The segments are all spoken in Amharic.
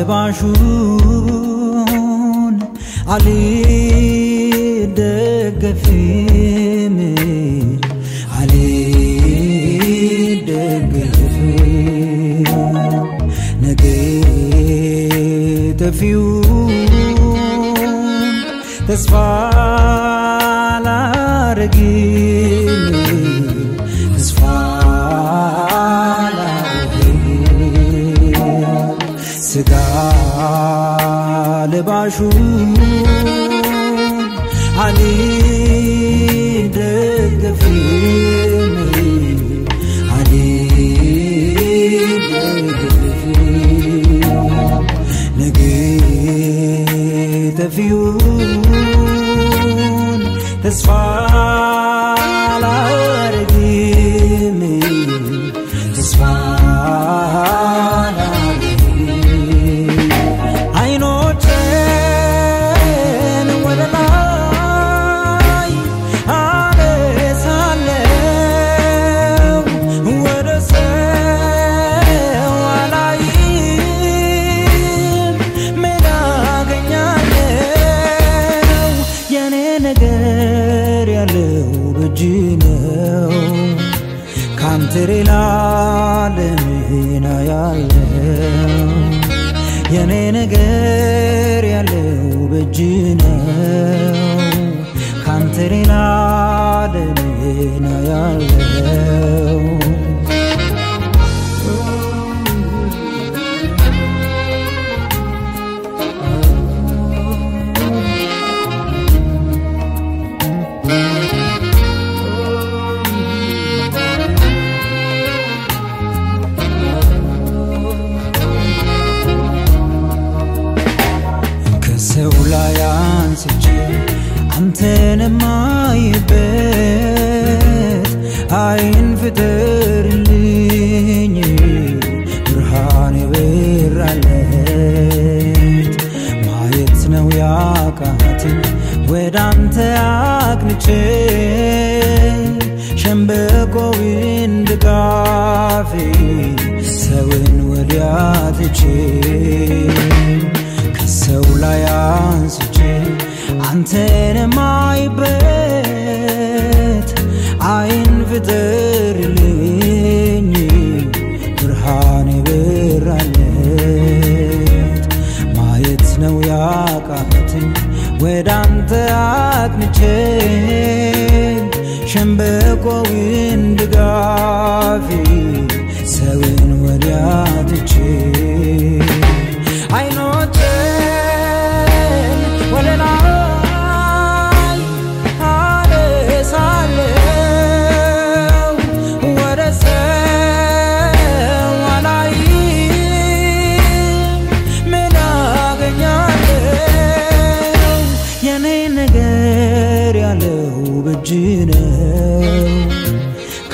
ስጋ ለባሹን አልደገፍም አልደገፍም ነገ ጠፊውን ተስፋ ላረግም ለባሹን አልደገፍም አልደገፍም ነገ ጠፊውን ተስፋ ላረግም ተስፋ ነገር ያለው በእጅ ነው። ካንተ ሌላ ለምን አያለው የኔ ነገር ያለው በእጅ ነው። ካንተ ሌላ ለምን አያለው አንተን ማይበት አይን ፍጠርልኝ ብርሃን የበራለት ማየት ነው ያቃተኝ ወደ አንተ አቅንቼ ሸምበቆውን ድጋፌ ሰውን ወዲያ ከሰው ላይ አንስቼ አንተን ማይበት አይን ፍጠርልኝ ብርሃን የበራለት ማየት ነው ያቃተኝ ወደ አንተ አቅንቼ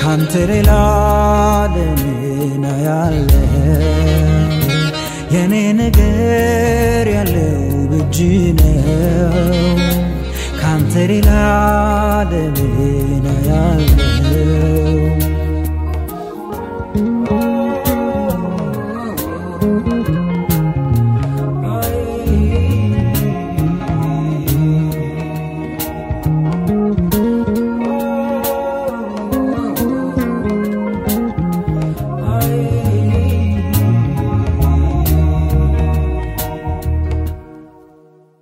ካንተ ሌላ ለምን አያለው የኔ ነገር ያለው በእጅ ነው። ካንተ ሌላ ለምን አያለው